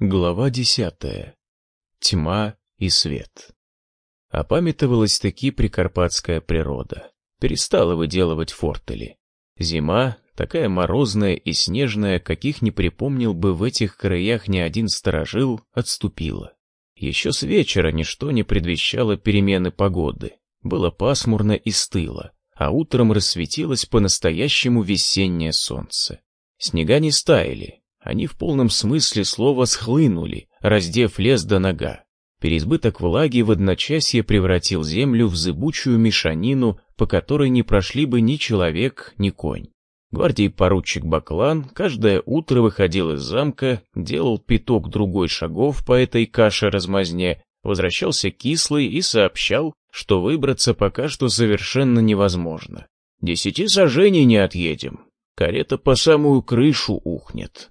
Глава десятая. Тьма и свет. Опамятовалась-таки прикарпатская природа. Перестала выделывать фортели. Зима, такая морозная и снежная, каких не припомнил бы в этих краях ни один сторожил, отступила. Еще с вечера ничто не предвещало перемены погоды. Было пасмурно и стыло, а утром рассветилось по-настоящему весеннее солнце. Снега не стаяли, они в полном смысле слова схлынули, раздев лес до нога. Переизбыток влаги в одночасье превратил землю в зыбучую мешанину, по которой не прошли бы ни человек, ни конь. Гвардии поручик Баклан каждое утро выходил из замка, делал пяток другой шагов по этой каше-размазне, возвращался кислый и сообщал, что выбраться пока что совершенно невозможно. Десяти сажений не отъедем, карета по самую крышу ухнет.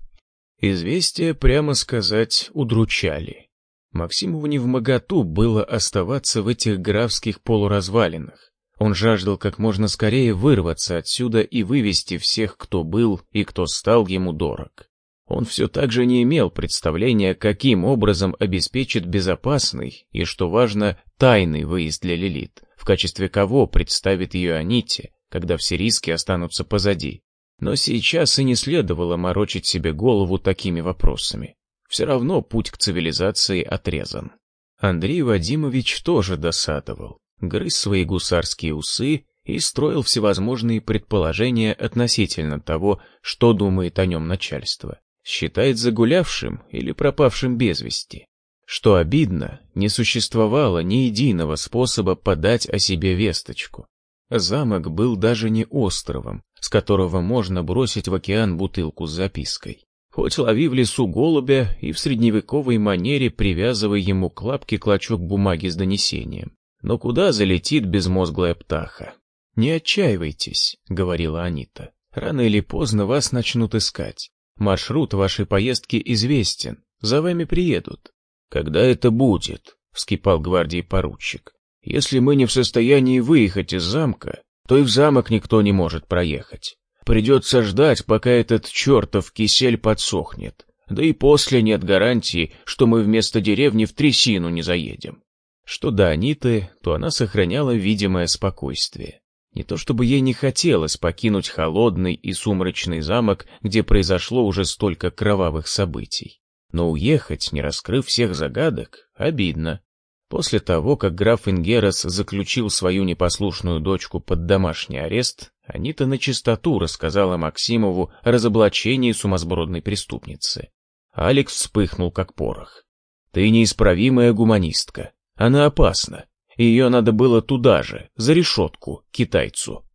Известия, прямо сказать, удручали. Максимову не в моготу было оставаться в этих графских полуразвалинах. Он жаждал как можно скорее вырваться отсюда и вывести всех, кто был и кто стал ему дорог. Он все так же не имел представления, каким образом обеспечит безопасный и, что важно, тайный выезд для Лилит, в качестве кого представит ее Аните, когда все риски останутся позади. Но сейчас и не следовало морочить себе голову такими вопросами. Все равно путь к цивилизации отрезан. Андрей Вадимович тоже досадовал, грыз свои гусарские усы и строил всевозможные предположения относительно того, что думает о нем начальство. Считает загулявшим или пропавшим без вести. Что обидно, не существовало ни единого способа подать о себе весточку. Замок был даже не островом, с которого можно бросить в океан бутылку с запиской. Хоть лови в лесу голубя и в средневековой манере привязывай ему к лапке клочок бумаги с донесением. Но куда залетит безмозглая птаха? «Не отчаивайтесь», — говорила Анита. «Рано или поздно вас начнут искать. Маршрут вашей поездки известен, за вами приедут». «Когда это будет?» — вскипал гвардии поручик. «Если мы не в состоянии выехать из замка, то и в замок никто не может проехать. Придется ждать, пока этот чертов кисель подсохнет. Да и после нет гарантии, что мы вместо деревни в трясину не заедем. Что до Аниты, то она сохраняла видимое спокойствие. Не то чтобы ей не хотелось покинуть холодный и сумрачный замок, где произошло уже столько кровавых событий. Но уехать, не раскрыв всех загадок, обидно. После того, как граф Ингерас заключил свою непослушную дочку под домашний арест, Анита на чистоту рассказала Максимову о разоблачении сумасбродной преступницы. Алекс вспыхнул как порох. «Ты неисправимая гуманистка. Она опасна. Ее надо было туда же, за решетку, китайцу».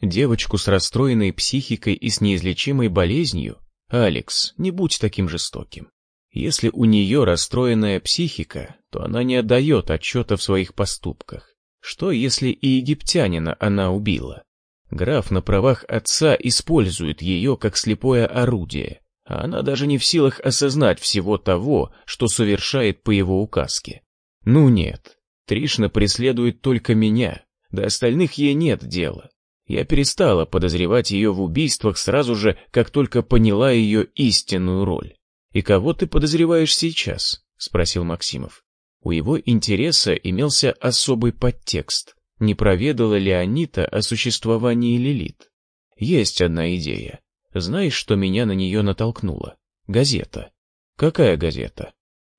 Девочку с расстроенной психикой и с неизлечимой болезнью? Алекс, не будь таким жестоким. Если у нее расстроенная психика, то она не отдает отчета в своих поступках. Что, если и египтянина она убила? Граф на правах отца использует ее как слепое орудие, а она даже не в силах осознать всего того, что совершает по его указке. Ну нет, Тришна преследует только меня, до остальных ей нет дела. Я перестала подозревать ее в убийствах сразу же, как только поняла ее истинную роль. «И кого ты подозреваешь сейчас?» — спросил Максимов. У его интереса имелся особый подтекст. Не проведала ли Анита о существовании Лилит? Есть одна идея. Знаешь, что меня на нее натолкнуло? Газета. Какая газета?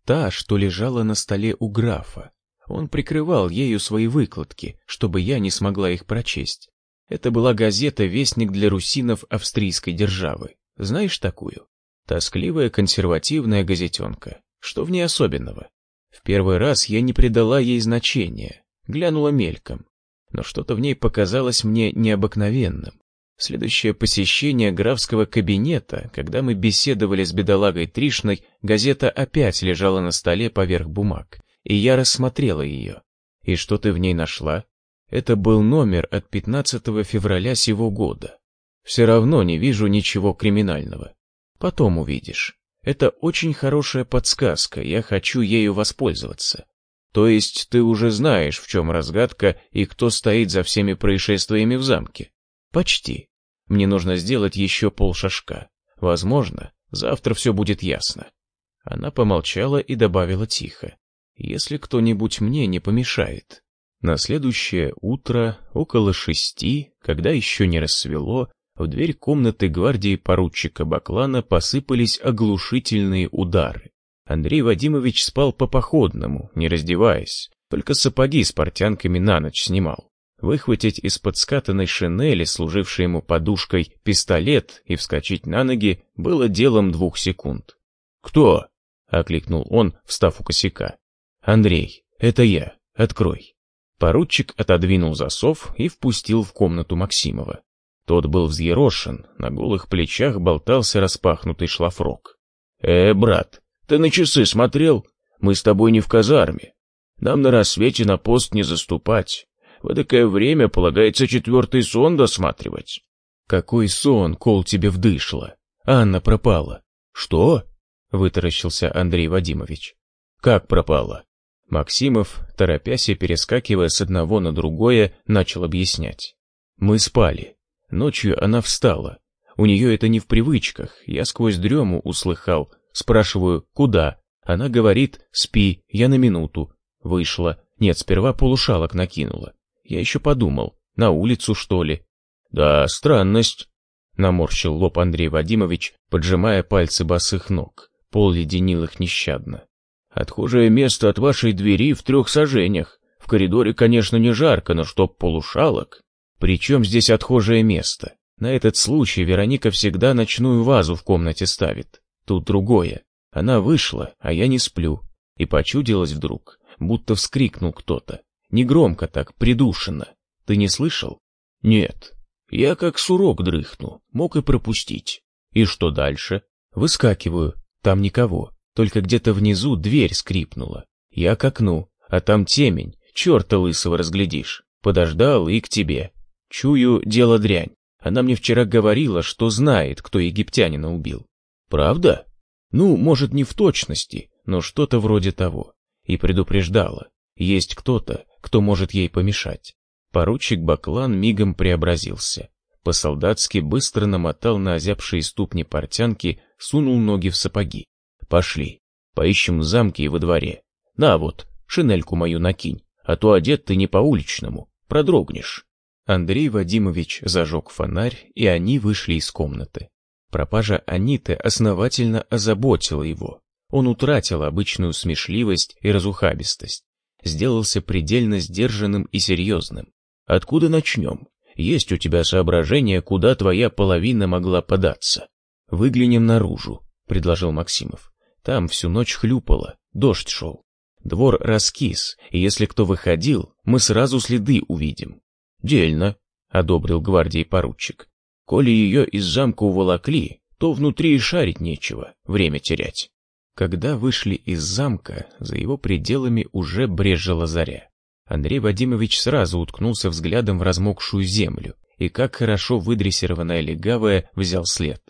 Та, что лежала на столе у графа. Он прикрывал ею свои выкладки, чтобы я не смогла их прочесть. Это была газета «Вестник для русинов австрийской державы». Знаешь такую? Тоскливая консервативная газетенка. Что в ней особенного? В первый раз я не придала ей значения, глянула мельком, но что-то в ней показалось мне необыкновенным. Следующее посещение графского кабинета, когда мы беседовали с бедолагой Тришной, газета опять лежала на столе поверх бумаг, и я рассмотрела ее. И что ты в ней нашла? Это был номер от 15 февраля сего года. Все равно не вижу ничего криминального. Потом увидишь. Это очень хорошая подсказка, я хочу ею воспользоваться. То есть ты уже знаешь, в чем разгадка и кто стоит за всеми происшествиями в замке? Почти. Мне нужно сделать еще полшажка. Возможно, завтра все будет ясно. Она помолчала и добавила тихо. «Если кто-нибудь мне не помешает». На следующее утро, около шести, когда еще не рассвело, в дверь комнаты гвардии поручика Баклана посыпались оглушительные удары. Андрей Вадимович спал по-походному, не раздеваясь, только сапоги с портянками на ночь снимал. Выхватить из-под скатанной шинели, служившей ему подушкой, пистолет и вскочить на ноги было делом двух секунд. «Кто?» — окликнул он, встав у косяка. «Андрей, это я. Открой». Поручик отодвинул засов и впустил в комнату Максимова. Тот был взъерошен, на голых плечах болтался распахнутый шлафрок. «Э, брат, ты на часы смотрел? Мы с тобой не в казарме. Нам на рассвете на пост не заступать. В такое время полагается четвертый сон досматривать». «Какой сон, кол тебе вдышло? Анна пропала». «Что?» — вытаращился Андрей Вадимович. «Как пропала?» Максимов, торопясь и перескакивая с одного на другое, начал объяснять. «Мы спали. Ночью она встала. У нее это не в привычках. Я сквозь дрему услыхал. Спрашиваю, куда? Она говорит, спи, я на минуту. Вышла. Нет, сперва полушалок накинула. Я еще подумал, на улицу, что ли? Да, странность. Наморщил лоб Андрей Вадимович, поджимая пальцы босых ног. Пол леденил их нещадно. Отхожее место от вашей двери в трех сажениях. В коридоре, конечно, не жарко, но чтоб полушалок. Причем здесь отхожее место? На этот случай Вероника всегда ночную вазу в комнате ставит. Тут другое. Она вышла, а я не сплю. И почудилась вдруг, будто вскрикнул кто-то. Негромко так, придушенно. Ты не слышал? Нет. Я как сурок дрыхну, мог и пропустить. И что дальше? Выскакиваю, там никого. Только где-то внизу дверь скрипнула. Я к окну, а там темень, черта лысого разглядишь. Подождал и к тебе. Чую, дело дрянь. Она мне вчера говорила, что знает, кто египтянина убил. Правда? Ну, может, не в точности, но что-то вроде того. И предупреждала. Есть кто-то, кто может ей помешать. Поручик Баклан мигом преобразился. По-солдатски быстро намотал на озябшие ступни портянки, сунул ноги в сапоги. Пошли, поищем в замке и во дворе. На вот, шинельку мою накинь, а то одет ты не по-уличному, продрогнешь. Андрей Вадимович зажег фонарь, и они вышли из комнаты. Пропажа Аниты основательно озаботила его. Он утратил обычную смешливость и разухабистость сделался предельно сдержанным и серьезным. «Откуда начнем? Есть у тебя соображение, куда твоя половина могла податься?» «Выглянем наружу», — предложил Максимов. «Там всю ночь хлюпало, дождь шел. Двор раскис, и если кто выходил, мы сразу следы увидим». «Дельно», — одобрил гвардии поручик. «Коли ее из замка уволокли, то внутри и шарить нечего, время терять». Когда вышли из замка, за его пределами уже брежила заря. Андрей Вадимович сразу уткнулся взглядом в размокшую землю, и как хорошо выдрессированная легавая взял след.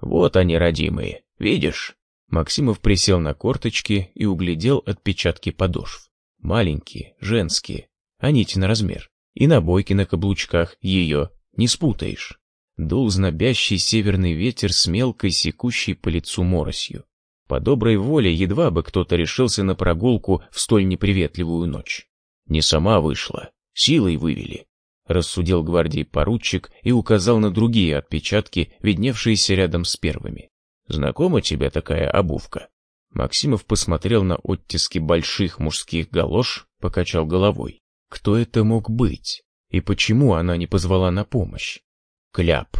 «Вот они, родимые, видишь?» Максимов присел на корточки и углядел отпечатки подошв. Маленькие, женские, а нити на размер. И набойки на каблучках ее не спутаешь. Дул знобящий северный ветер с мелкой секущей по лицу моросью. По доброй воле едва бы кто-то решился на прогулку в столь неприветливую ночь. Не сама вышла, силой вывели, рассудил гвардии поручик и указал на другие отпечатки, видневшиеся рядом с первыми. Знакома тебе такая обувка? Максимов посмотрел на оттиски больших мужских галош, покачал головой. Кто это мог быть? И почему она не позвала на помощь? Кляп.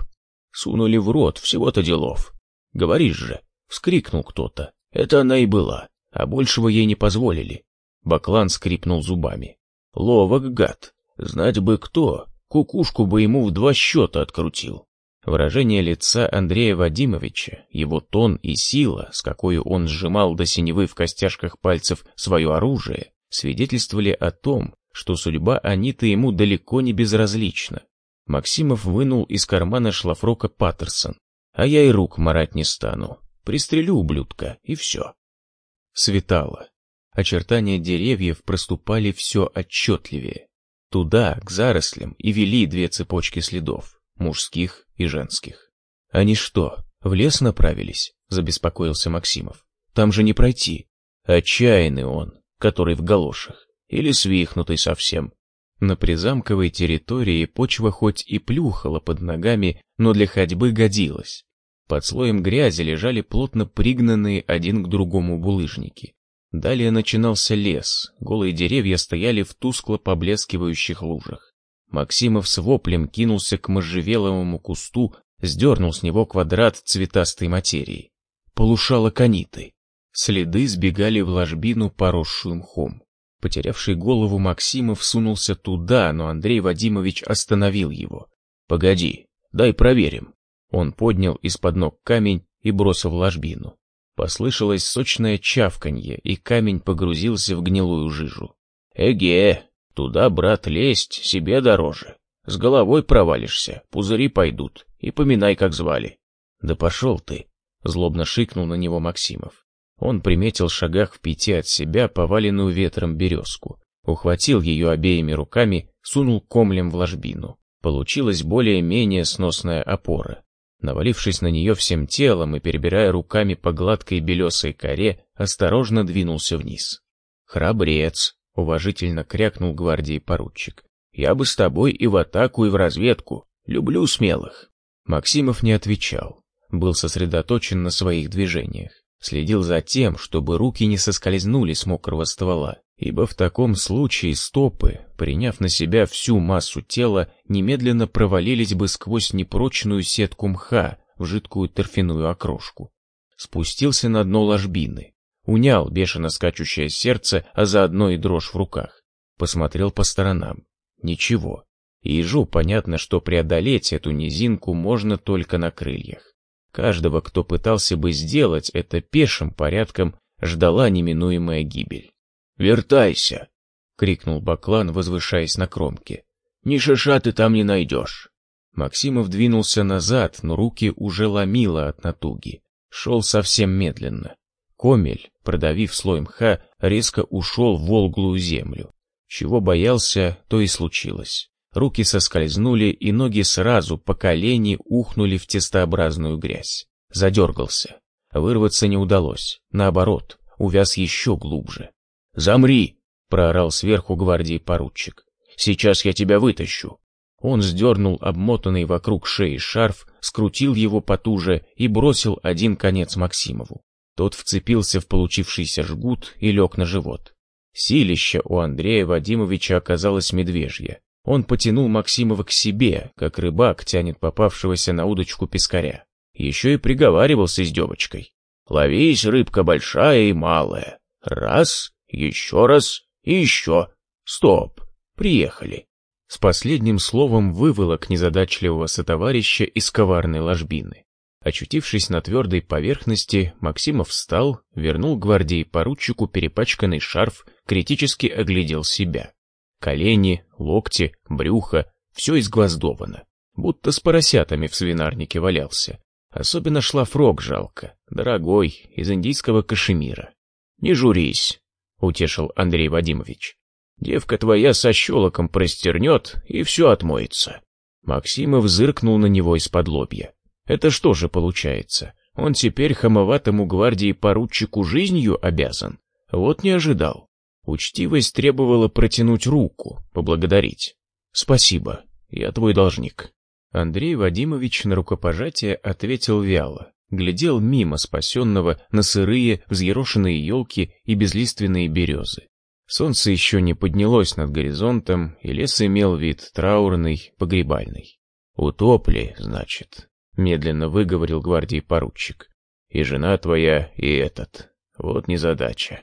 Сунули в рот всего-то делов. Говоришь же, Вскрикнул кто-то. Это она и была, а большего ей не позволили. Баклан скрипнул зубами. Ловок гад. Знать бы кто, кукушку бы ему в два счета открутил. Выражение лица Андрея Вадимовича, его тон и сила, с какой он сжимал до синевы в костяшках пальцев свое оружие, свидетельствовали о том, что судьба Аниты ему далеко не безразлична. Максимов вынул из кармана шлафрока Паттерсон. «А я и рук марать не стану. Пристрелю ублюдка, и все. Светало. Очертания деревьев проступали все отчетливее. Туда, к зарослям, и вели две цепочки следов, мужских и женских. «Они что, в лес направились?» — забеспокоился Максимов. Там же не пройти. Отчаянный он, который в галошах, или свихнутый совсем. На призамковой территории почва хоть и плюхала под ногами, но для ходьбы годилась. Под слоем грязи лежали плотно пригнанные один к другому булыжники. Далее начинался лес, голые деревья стояли в тускло поблескивающих лужах. Максимов с воплем кинулся к можжевеловому кусту, сдернул с него квадрат цветастой материи. Полушало каниты. Следы сбегали в ложбину, поросшую мхом. Потерявший голову Максимов сунулся туда, но Андрей Вадимович остановил его. «Погоди, дай проверим». Он поднял из-под ног камень и бросил в ложбину. Послышалось сочное чавканье, и камень погрузился в гнилую жижу. «Эге, туда, брат, лезть себе дороже. С головой провалишься, пузыри пойдут, и поминай, как звали». «Да пошел ты!» — злобно шикнул на него Максимов. Он приметил шагах в пяти от себя поваленную ветром березку, ухватил ее обеими руками, сунул комлем в ложбину. Получилась более-менее сносная опора. Навалившись на нее всем телом и перебирая руками по гладкой белесой коре, осторожно двинулся вниз. «Храбрец!» — уважительно крякнул гвардии поручик. «Я бы с тобой и в атаку, и в разведку. Люблю смелых». Максимов не отвечал, был сосредоточен на своих движениях. Следил за тем, чтобы руки не соскользнули с мокрого ствола, ибо в таком случае стопы, приняв на себя всю массу тела, немедленно провалились бы сквозь непрочную сетку мха в жидкую торфяную окрошку. Спустился на дно ложбины, унял бешено скачущее сердце, а заодно и дрожь в руках. Посмотрел по сторонам. Ничего. Ежу понятно, что преодолеть эту низинку можно только на крыльях. Каждого, кто пытался бы сделать это пешим порядком, ждала неминуемая гибель. «Вертайся!» — крикнул Баклан, возвышаясь на кромке. «Ни шиша ты там не найдешь!» Максимов двинулся назад, но руки уже ломило от натуги. Шел совсем медленно. Комель, продавив слой мха, резко ушел в волглую землю. Чего боялся, то и случилось. Руки соскользнули, и ноги сразу по колени ухнули в тестообразную грязь. Задергался. Вырваться не удалось. Наоборот, увяз еще глубже. «Замри!» — проорал сверху гвардии поручик. «Сейчас я тебя вытащу!» Он сдернул обмотанный вокруг шеи шарф, скрутил его потуже и бросил один конец Максимову. Тот вцепился в получившийся жгут и лег на живот. Силища у Андрея Вадимовича оказалось медвежье. Он потянул Максимова к себе, как рыбак тянет попавшегося на удочку пескаря. Еще и приговаривался с девочкой. «Ловись, рыбка большая и малая. Раз, еще раз и еще. Стоп, приехали». С последним словом выволок незадачливого сотоварища из коварной ложбины. Очутившись на твердой поверхности, Максимов встал, вернул гвардии поручику перепачканный шарф, критически оглядел себя. Колени, локти, брюхо — все изгвоздовано, будто с поросятами в свинарнике валялся. Особенно шлафрок жалко, дорогой, из индийского кашемира. «Не журись», — утешил Андрей Вадимович. «Девка твоя со щелоком простернет, и все отмоется». Максимов зыркнул на него из-под лобья. «Это что же получается? Он теперь хамоватому гвардии поручику жизнью обязан? Вот не ожидал». Учтивость требовала протянуть руку, поблагодарить. «Спасибо, я твой должник». Андрей Вадимович на рукопожатие ответил вяло, глядел мимо спасенного на сырые, взъерошенные елки и безлиственные березы. Солнце еще не поднялось над горизонтом, и лес имел вид траурный, погребальный. «Утопли, значит», — медленно выговорил гвардии поручик. «И жена твоя, и этот. Вот незадача».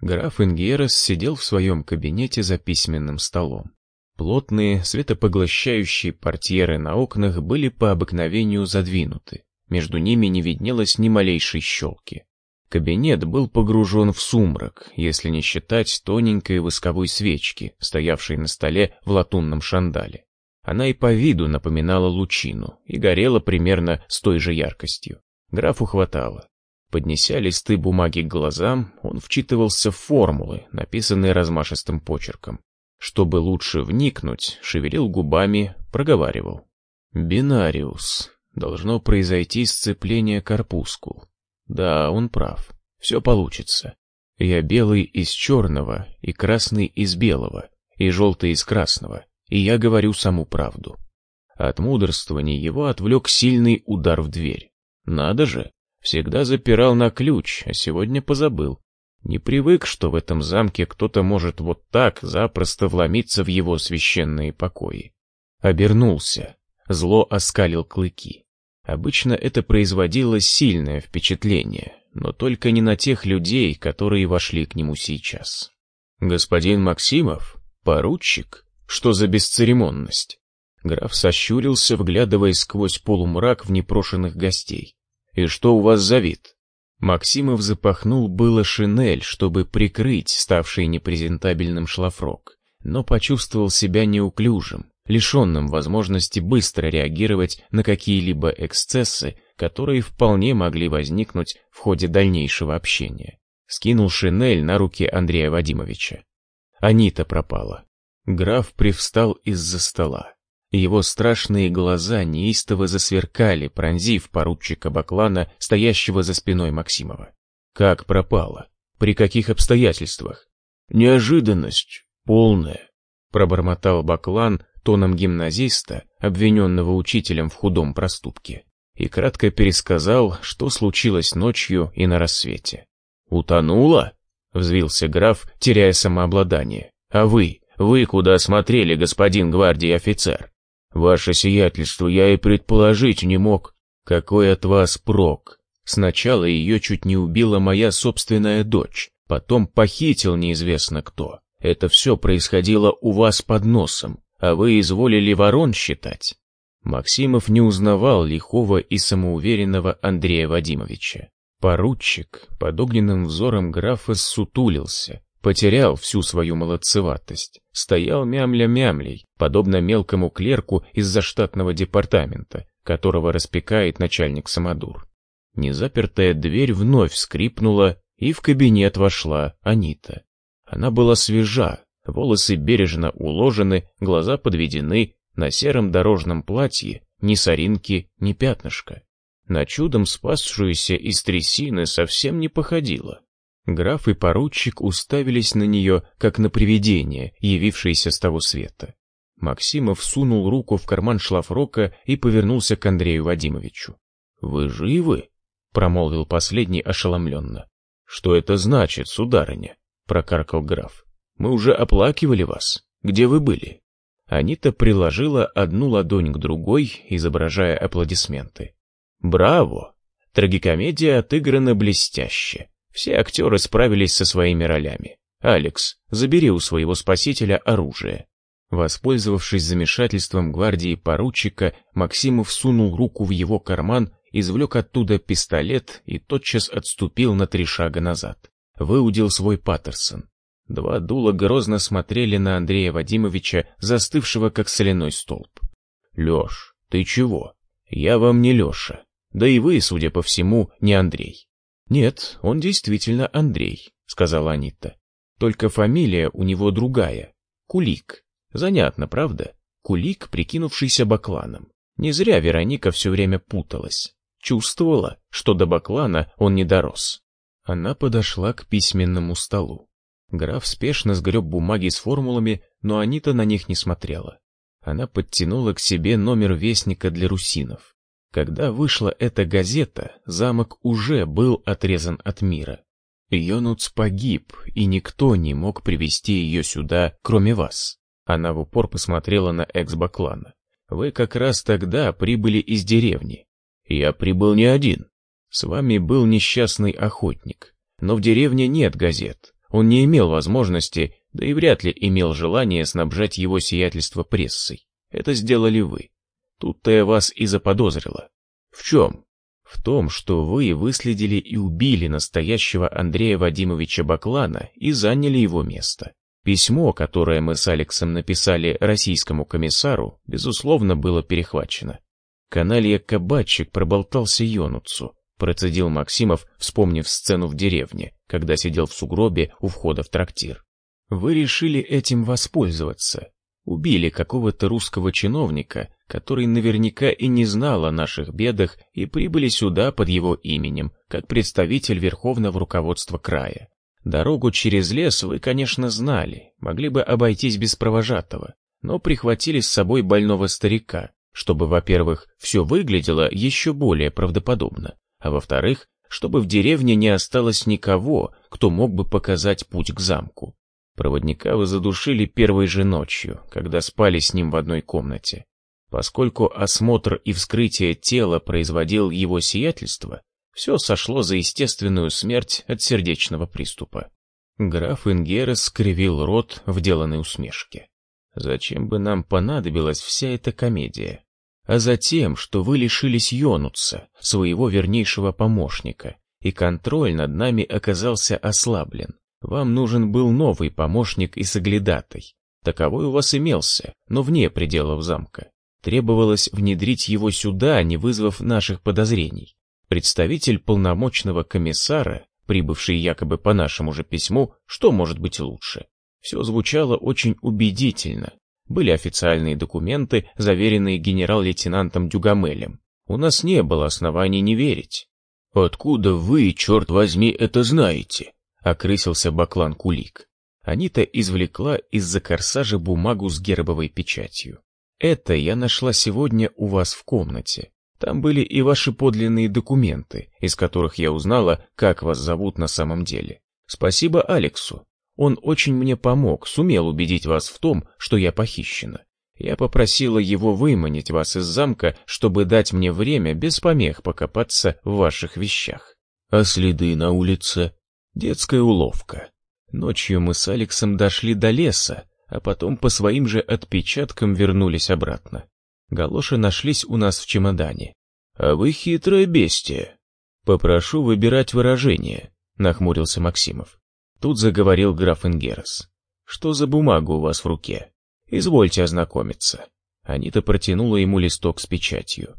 Граф Ингерес сидел в своем кабинете за письменным столом. Плотные, светопоглощающие портьеры на окнах были по обыкновению задвинуты. Между ними не виднелось ни малейшей щелки. Кабинет был погружен в сумрак, если не считать тоненькой восковой свечки, стоявшей на столе в латунном шандале. Она и по виду напоминала лучину и горела примерно с той же яркостью. Графу хватало. Поднеся листы бумаги к глазам, он вчитывался в формулы, написанные размашистым почерком. Чтобы лучше вникнуть, шевелил губами, проговаривал. Бинариус. Должно произойти сцепление корпускул. Да, он прав. Все получится. Я белый из черного, и красный из белого, и желтый из красного, и я говорю саму правду. От мудрствования его отвлек сильный удар в дверь. Надо же, всегда запирал на ключ, а сегодня позабыл. Не привык, что в этом замке кто-то может вот так запросто вломиться в его священные покои. Обернулся, зло оскалил клыки. Обычно это производило сильное впечатление, но только не на тех людей, которые вошли к нему сейчас. «Господин Максимов? Поручик? Что за бесцеремонность?» Граф сощурился, вглядываясь сквозь полумрак в непрошенных гостей. «И что у вас за вид?» Максимов запахнул было шинель, чтобы прикрыть ставший непрезентабельным шлафрок, но почувствовал себя неуклюжим, лишенным возможности быстро реагировать на какие-либо эксцессы, которые вполне могли возникнуть в ходе дальнейшего общения. Скинул шинель на руки Андрея Вадимовича. Анита пропала. Граф привстал из-за стола. Его страшные глаза неистово засверкали, пронзив поручика Баклана, стоящего за спиной Максимова. Как пропало? При каких обстоятельствах? Неожиданность полная, пробормотал Баклан тоном гимназиста, обвиненного учителем в худом проступке, и кратко пересказал, что случилось ночью и на рассвете. «Утонула?» — взвился граф, теряя самообладание. «А вы? Вы куда смотрели, господин гвардии офицер?» Ваше сиятельство, я и предположить не мог. Какой от вас прок? Сначала ее чуть не убила моя собственная дочь, потом похитил неизвестно кто. Это все происходило у вас под носом, а вы изволили ворон считать. Максимов не узнавал лихого и самоуверенного Андрея Вадимовича. Поручик под огненным взором графа сутулился, Потерял всю свою молодцеватость. Стоял мямля-мямлей, подобно мелкому клерку из заштатного департамента, которого распекает начальник Самодур. Незапертая дверь вновь скрипнула, и в кабинет вошла Анита. Она была свежа, волосы бережно уложены, глаза подведены, на сером дорожном платье ни соринки, ни пятнышка. На чудом спасшуюся из трясины совсем не походила. Граф и поручик уставились на нее, как на привидение, явившееся с того света. Максимов сунул руку в карман шлафрока и повернулся к Андрею Вадимовичу. «Вы живы?» — промолвил последний ошеломленно. «Что это значит, сударыня?» — прокаркал граф. «Мы уже оплакивали вас. Где вы были?» Анита приложила одну ладонь к другой, изображая аплодисменты. «Браво! Трагикомедия отыграна блестяще. Все актеры справились со своими ролями. «Алекс, забери у своего спасителя оружие». Воспользовавшись замешательством гвардии поручика, Максимов сунул руку в его карман, извлек оттуда пистолет и тотчас отступил на три шага назад. Выудил свой Паттерсон. Два дула грозно смотрели на Андрея Вадимовича, застывшего как соляной столб. «Леш, ты чего? Я вам не Леша. Да и вы, судя по всему, не Андрей. «Нет, он действительно Андрей», — сказала Анита. «Только фамилия у него другая. Кулик. Занятно, правда? Кулик, прикинувшийся бакланом. Не зря Вероника все время путалась. Чувствовала, что до баклана он не дорос». Она подошла к письменному столу. Граф спешно сгреб бумаги с формулами, но Анита на них не смотрела. Она подтянула к себе номер вестника для русинов. Когда вышла эта газета, замок уже был отрезан от мира. Йонуц погиб, и никто не мог привести ее сюда, кроме вас. Она в упор посмотрела на экс-баклана. Вы как раз тогда прибыли из деревни. Я прибыл не один. С вами был несчастный охотник. Но в деревне нет газет. Он не имел возможности, да и вряд ли имел желание снабжать его сиятельство прессой. Это сделали вы. Тут-то я вас и заподозрила. В чем? В том, что вы выследили и убили настоящего Андрея Вадимовича Баклана и заняли его место. Письмо, которое мы с Алексом написали российскому комиссару, безусловно, было перехвачено. Каналья кабачик проболтался Йонуцу, процедил Максимов, вспомнив сцену в деревне, когда сидел в сугробе у входа в трактир. Вы решили этим воспользоваться. Убили какого-то русского чиновника, который наверняка и не знал о наших бедах и прибыли сюда под его именем, как представитель верховного руководства края. Дорогу через лес вы, конечно, знали, могли бы обойтись без провожатого, но прихватили с собой больного старика, чтобы, во-первых, все выглядело еще более правдоподобно, а во-вторых, чтобы в деревне не осталось никого, кто мог бы показать путь к замку. Проводника вы задушили первой же ночью, когда спали с ним в одной комнате. Поскольку осмотр и вскрытие тела производил его сиятельство, все сошло за естественную смерть от сердечного приступа. Граф Ингерес скривил рот в деланной усмешке. Зачем бы нам понадобилась вся эта комедия? А затем, что вы лишились Йонуца, своего вернейшего помощника, и контроль над нами оказался ослаблен. Вам нужен был новый помощник и соглядатай. Таковой у вас имелся, но вне пределов замка. Требовалось внедрить его сюда, не вызвав наших подозрений. Представитель полномочного комиссара, прибывший якобы по нашему же письму, что может быть лучше? Все звучало очень убедительно. Были официальные документы, заверенные генерал-лейтенантом Дюгамелем. У нас не было оснований не верить. «Откуда вы, черт возьми, это знаете?» — окрысился Баклан Кулик. Анита извлекла из-за корсажа бумагу с гербовой печатью. «Это я нашла сегодня у вас в комнате. Там были и ваши подлинные документы, из которых я узнала, как вас зовут на самом деле. Спасибо Алексу. Он очень мне помог, сумел убедить вас в том, что я похищена. Я попросила его выманить вас из замка, чтобы дать мне время без помех покопаться в ваших вещах. А следы на улице? Детская уловка. Ночью мы с Алексом дошли до леса, а потом по своим же отпечаткам вернулись обратно. Галоши нашлись у нас в чемодане. А вы хитрое бестие. Попрошу выбирать выражение, нахмурился Максимов. Тут заговорил граф Ингерес. «Что за бумага у вас в руке? Извольте ознакомиться». Анита протянула ему листок с печатью.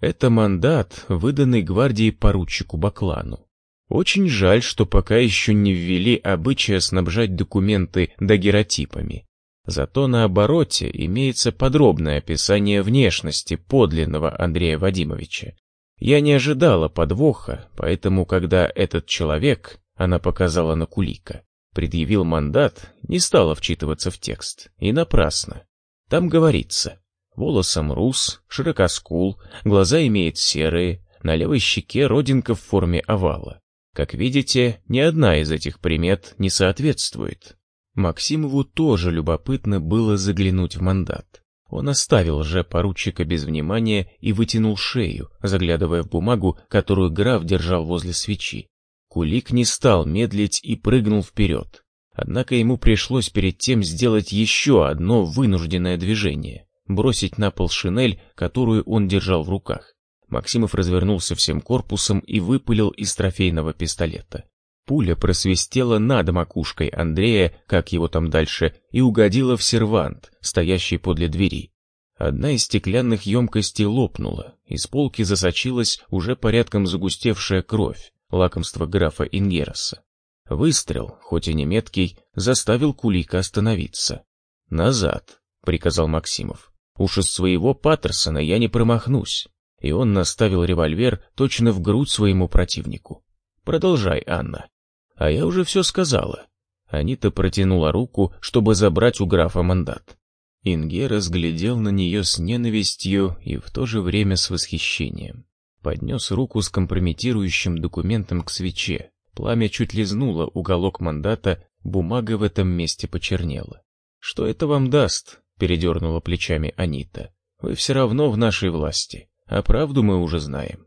Это мандат, выданный гвардии поручику Баклану. Очень жаль, что пока еще не ввели обычая снабжать документы дагеротипами. Зато на обороте имеется подробное описание внешности подлинного Андрея Вадимовича. Я не ожидала подвоха, поэтому когда этот человек, она показала на Кулика. Предъявил мандат, не стала вчитываться в текст. И напрасно. Там говорится. Волосом рус, широкоскул, глаза имеет серые, на левой щеке родинка в форме овала. Как видите, ни одна из этих примет не соответствует. Максимову тоже любопытно было заглянуть в мандат. Он оставил же поручика без внимания и вытянул шею, заглядывая в бумагу, которую граф держал возле свечи. Кулик не стал медлить и прыгнул вперед. Однако ему пришлось перед тем сделать еще одно вынужденное движение — бросить на пол шинель, которую он держал в руках. Максимов развернулся всем корпусом и выпылил из трофейного пистолета. Пуля просвистела над макушкой Андрея, как его там дальше, и угодила в сервант, стоящий подле двери. Одна из стеклянных емкостей лопнула, из полки засочилась уже порядком загустевшая кровь лакомство графа Ингераса. Выстрел, хоть и не меткий, заставил Кулика остановиться. «Назад», — приказал Максимов. «Уж из своего Паттерсона я не промахнусь». И он наставил револьвер точно в грудь своему противнику. «Продолжай, Анна». «А я уже все сказала». Анита протянула руку, чтобы забрать у графа мандат. Ингер разглядел на нее с ненавистью и в то же время с восхищением. Поднес руку с компрометирующим документом к свече. Пламя чуть лизнуло уголок мандата, бумага в этом месте почернела. «Что это вам даст?» — передернула плечами Анита. «Вы все равно в нашей власти, а правду мы уже знаем».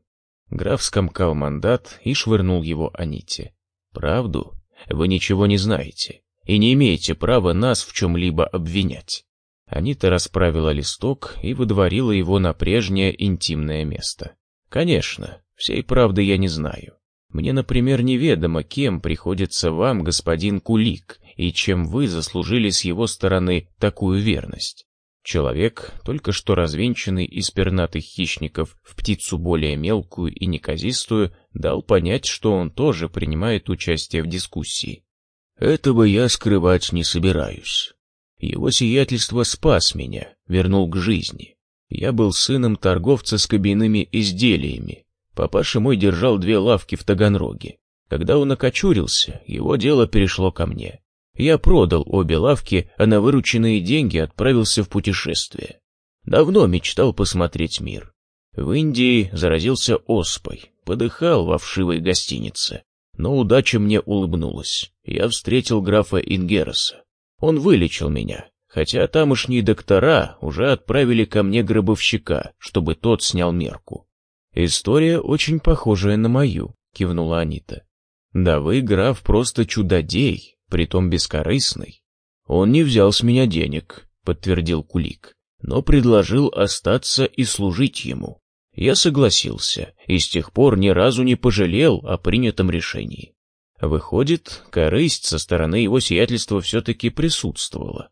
Граф скомкал мандат и швырнул его Аните. «Правду? Вы ничего не знаете и не имеете права нас в чем-либо обвинять». Анита расправила листок и выдворила его на прежнее интимное место. Конечно, всей правды я не знаю. Мне, например, неведомо, кем приходится вам, господин Кулик, и чем вы заслужили с его стороны такую верность. Человек, только что развенчанный из пернатых хищников в птицу более мелкую и неказистую, дал понять, что он тоже принимает участие в дискуссии. Этого я скрывать не собираюсь. Его сиятельство спас меня, вернул к жизни. Я был сыном торговца с кабинными изделиями. Папаша мой держал две лавки в Таганроге. Когда он окочурился, его дело перешло ко мне. Я продал обе лавки, а на вырученные деньги отправился в путешествие. Давно мечтал посмотреть мир. В Индии заразился оспой, подыхал во вшивой гостинице. Но удача мне улыбнулась. Я встретил графа Ингероса. Он вылечил меня, хотя тамошние доктора уже отправили ко мне гробовщика, чтобы тот снял мерку. «История очень похожая на мою», — кивнула Анита. «Да вы, граф, просто чудодей, притом бескорыстный». «Он не взял с меня денег», — подтвердил Кулик, «но предложил остаться и служить ему. Я согласился и с тех пор ни разу не пожалел о принятом решении. Выходит, корысть со стороны его сиятельства все-таки присутствовала.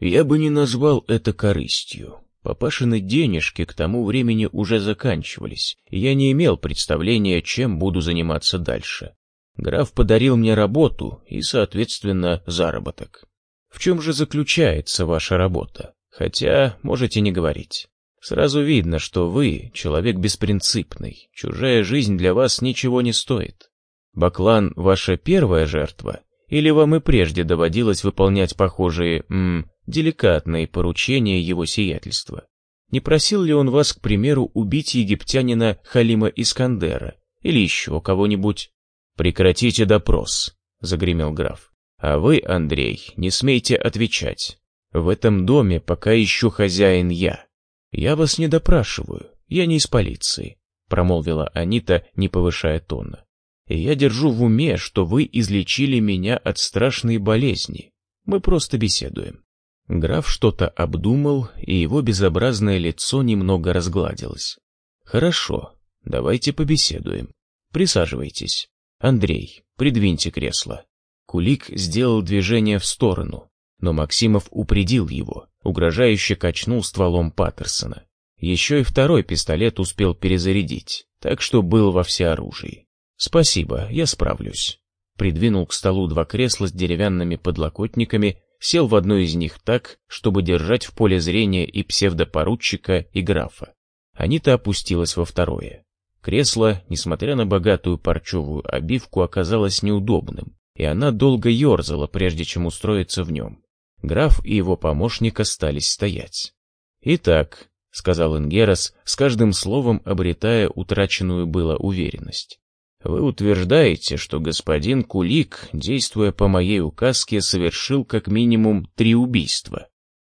Я бы не назвал это корыстью. Папашины денежки к тому времени уже заканчивались, и я не имел представления, чем буду заниматься дальше. Граф подарил мне работу и, соответственно, заработок. В чем же заключается ваша работа? Хотя можете не говорить. Сразу видно, что вы человек беспринципный, чужая жизнь для вас ничего не стоит. Баклан — ваша первая жертва, или вам и прежде доводилось выполнять похожие, м, деликатные поручения его сиятельства? Не просил ли он вас, к примеру, убить египтянина Халима Искандера или еще кого-нибудь? Прекратите допрос, — загремел граф. А вы, Андрей, не смейте отвечать. В этом доме пока еще хозяин я. Я вас не допрашиваю, я не из полиции, — промолвила Анита, не повышая тона и я держу в уме, что вы излечили меня от страшной болезни. Мы просто беседуем». Граф что-то обдумал, и его безобразное лицо немного разгладилось. «Хорошо, давайте побеседуем. Присаживайтесь. Андрей, придвиньте кресло». Кулик сделал движение в сторону, но Максимов упредил его, угрожающе качнул стволом Паттерсона. Еще и второй пистолет успел перезарядить, так что был во всеоружии. «Спасибо, я справлюсь». Придвинул к столу два кресла с деревянными подлокотниками, сел в одно из них так, чтобы держать в поле зрения и псевдопоручика, и графа. Анита опустилась во второе. Кресло, несмотря на богатую парчевую обивку, оказалось неудобным, и она долго ерзала, прежде чем устроиться в нем. Граф и его помощник остались стоять. «Итак», — сказал Ингерас, с каждым словом обретая утраченную было уверенность. Вы утверждаете, что господин Кулик, действуя по моей указке, совершил как минимум три убийства.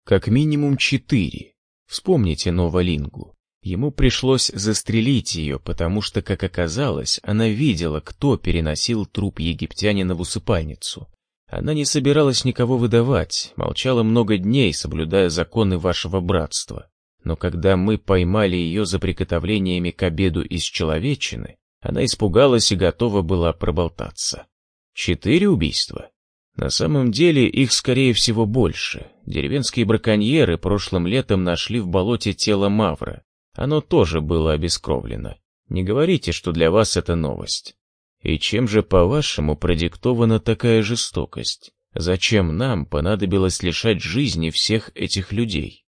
Как минимум четыре. Вспомните Новолингу. Ему пришлось застрелить ее, потому что, как оказалось, она видела, кто переносил труп египтянина в усыпальницу. Она не собиралась никого выдавать, молчала много дней, соблюдая законы вашего братства. Но когда мы поймали ее за приготовлениями к обеду из человечины, она испугалась и готова была проболтаться. Четыре убийства? На самом деле их, скорее всего, больше. Деревенские браконьеры прошлым летом нашли в болоте тело Мавра. Оно тоже было обескровлено. Не говорите, что для вас это новость. И чем же, по-вашему, продиктована такая жестокость? Зачем нам понадобилось лишать жизни всех этих людей?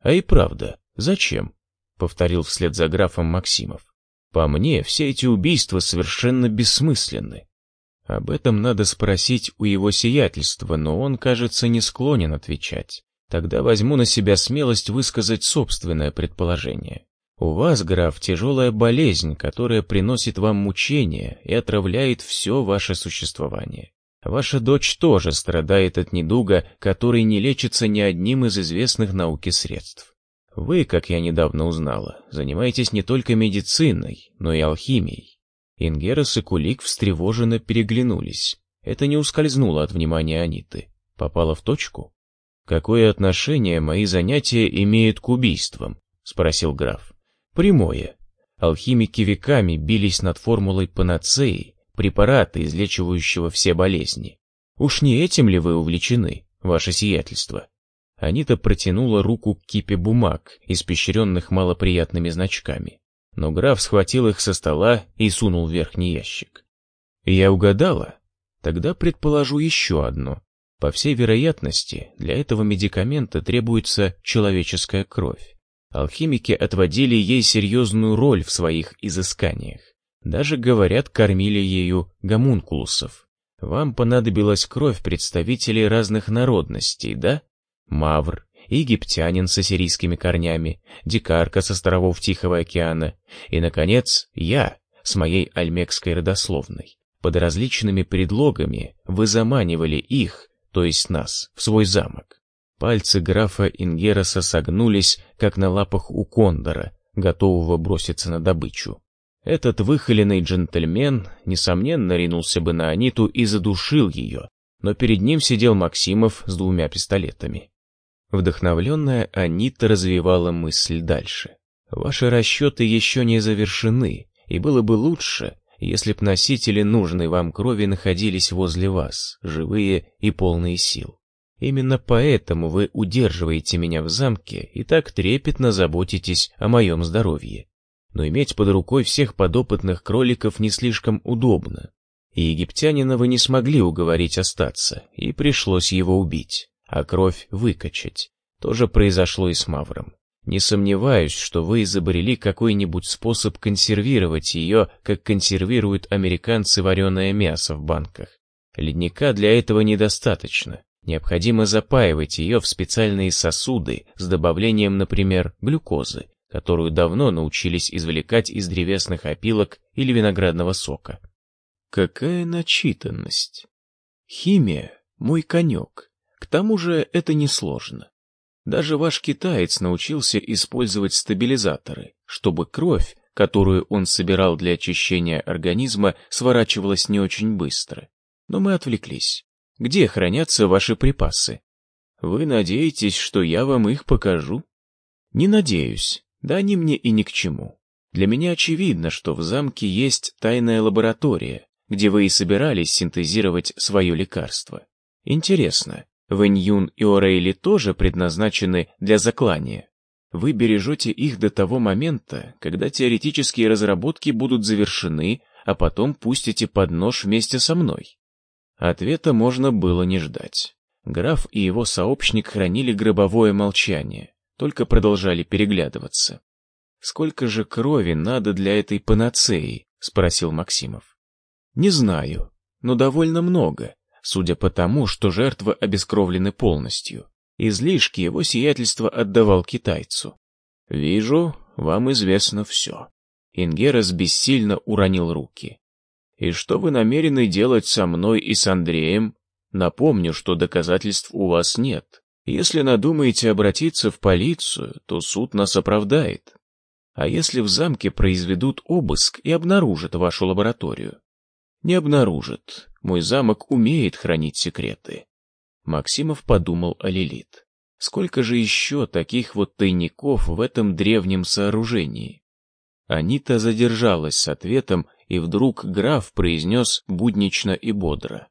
А и правда, зачем? Повторил вслед за графом Максимов. По мне, все эти убийства совершенно бессмысленны. Об этом надо спросить у его сиятельства, но он, кажется, не склонен отвечать. Тогда возьму на себя смелость высказать собственное предположение. У вас, граф, тяжелая болезнь, которая приносит вам мучения и отравляет все ваше существование. Ваша дочь тоже страдает от недуга, который не лечится ни одним из известных науке средств. Вы, как я недавно узнала, занимаетесь не только медициной, но и алхимией. Ингерос и Кулик встревоженно переглянулись. Это не ускользнуло от внимания Аниты. Попало в точку? «Какое отношение мои занятия имеют к убийствам?» — спросил граф. «Прямое. Алхимики веками бились над формулой панацеи, препарата, излечивающего все болезни. Уж не этим ли вы увлечены, ваше сиятельство?» Анита протянула руку к кипе бумаг, испещренных малоприятными значками. Но граф схватил их со стола и сунул в верхний ящик. «Я угадала? Тогда предположу еще одно. По всей вероятности, для этого медикамента требуется человеческая кровь. Алхимики отводили ей серьезную роль в своих изысканиях. Даже, говорят, кормили ею гомункулусов. Вам понадобилась кровь представителей разных народностей, да? Мавр, египтянин с ассирийскими корнями, дикарка с островов Тихого океана и, наконец, я с моей альмекской родословной. Под различными предлогами вы заманивали их, то есть нас, в свой замок. Пальцы графа Ингероса согнулись, как на лапах у кондора, готового броситься на добычу. Этот выхоленный джентльмен, несомненно, ринулся бы на Аниту и задушил ее, но перед ним сидел Максимов с двумя пистолетами. Вдохновленная Анита развивала мысль дальше. Ваши расчеты еще не завершены, и было бы лучше, если б носители нужной вам крови находились возле вас, живые и полные сил. Именно поэтому вы удерживаете меня в замке и так трепетно заботитесь о моем здоровье. Но иметь под рукой всех подопытных кроликов не слишком удобно. И египтянина вы не смогли уговорить остаться, и пришлось его убить, а кровь выкачать. То же произошло и с Мавром. Не сомневаюсь, что вы изобрели какой-нибудь способ консервировать ее, как консервируют американцы вареное мясо в банках. Ледника для этого недостаточно. Необходимо запаивать ее в специальные сосуды с добавлением, например, глюкозы, которую давно научились извлекать из древесных опилок или виноградного сока. Какая начитанность! Химия — мой конек. К тому же это несложно. Даже ваш китаец научился использовать стабилизаторы, чтобы кровь, которую он собирал для очищения организма, сворачивалась не очень быстро. Но мы отвлеклись. Где хранятся ваши припасы? Вы надеетесь, что я вам их покажу? Не надеюсь, да они мне и ни к чему. Для меня очевидно, что в замке есть тайная лаборатория, где вы и собирались синтезировать свое лекарство. Интересно, Вэньюн и Орейли тоже предназначены для заклания? Вы бережете их до того момента, когда теоретические разработки будут завершены, а потом пустите под нож вместе со мной. Ответа можно было не ждать. Граф и его сообщник хранили гробовое молчание, только продолжали переглядываться. «Сколько же крови надо для этой панацеи?» — спросил Максимов. «Не знаю, но довольно много, судя по тому, что жертвы обескровлены полностью. Излишки его сиятельство отдавал китайцу. «Вижу, вам известно все». Ингерас бессильно уронил руки. И что вы намерены делать со мной и с Андреем? Напомню, что доказательств у вас нет. Если надумаете обратиться в полицию, то суд нас оправдает. А если в замке произведут обыск и обнаружат вашу лабораторию? Не обнаружат. Мой замок умеет хранить секреты. Максимов подумал о Лилит. Сколько же еще таких вот тайников в этом древнем сооружении? Анита задержалась с ответом, и вдруг граф произнес буднично и бодро.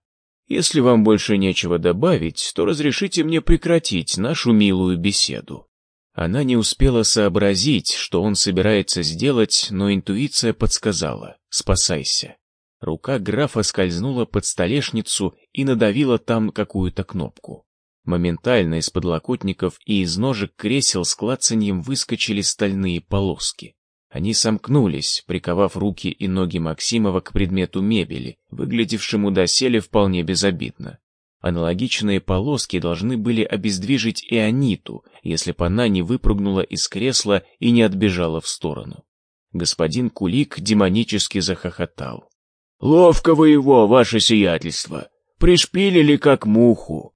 «Если вам больше нечего добавить, то разрешите мне прекратить нашу милую беседу». Она не успела сообразить, что он собирается сделать, но интуиция подсказала «спасайся». Рука графа скользнула под столешницу и надавила там какую-то кнопку. Моментально из подлокотников и из ножек кресел с клацаньем выскочили стальные полоски. Они сомкнулись, приковав руки и ноги Максимова к предмету мебели, выглядевшему доселе вполне безобидно. Аналогичные полоски должны были обездвижить и Аниту, если бы она не выпрыгнула из кресла и не отбежала в сторону. Господин Кулик демонически захохотал. «Ловко вы его, ваше сиятельство! Пришпилили как муху!»